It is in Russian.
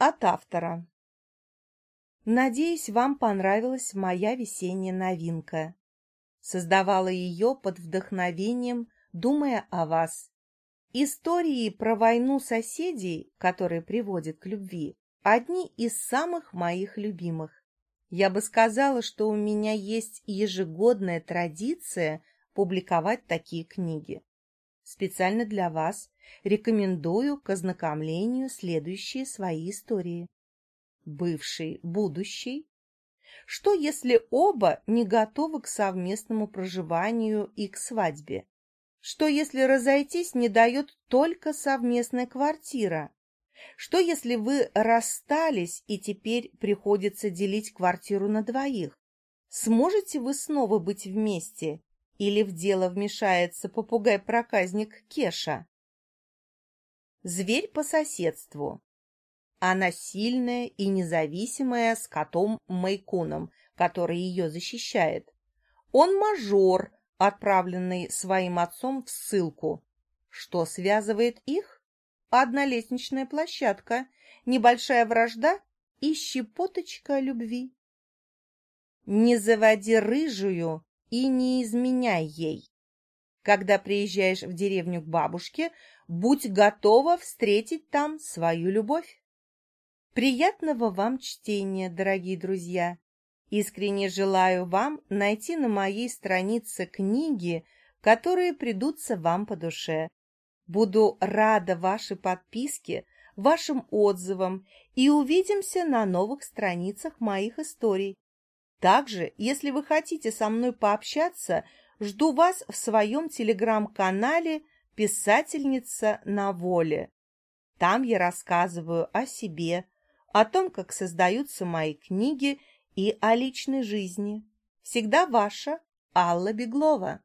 От автора. Надеюсь, вам понравилась моя весенняя новинка. Создавала ее под вдохновением, думая о вас. Истории про войну соседей, которые приводят к любви, одни из самых моих любимых. Я бы сказала, что у меня есть ежегодная традиция публиковать такие книги. Специально для вас рекомендую к ознакомлению следующие свои истории. Бывший, будущий. Что, если оба не готовы к совместному проживанию и к свадьбе? Что, если разойтись не дает только совместная квартира? Что, если вы расстались и теперь приходится делить квартиру на двоих? Сможете вы снова быть вместе или в дело вмешается попугай-проказник Кеша? Зверь по соседству. Она сильная и независимая с котом Майкуном, который ее защищает. Он мажор, отправленный своим отцом в ссылку. Что связывает их? Одна лестничная площадка, небольшая вражда и щепоточка любви. Не заводи рыжую, и не изменяй ей. Когда приезжаешь в деревню к бабушке, будь готова встретить там свою любовь. Приятного вам чтения, дорогие друзья! Искренне желаю вам найти на моей странице книги, которые придутся вам по душе. Буду рада вашей подписке, вашим отзывам и увидимся на новых страницах моих историй. Также, если вы хотите со мной пообщаться, жду вас в своем телеграм-канале «Писательница на воле». Там я рассказываю о себе, о том, как создаются мои книги и о личной жизни. Всегда ваша Алла Беглова.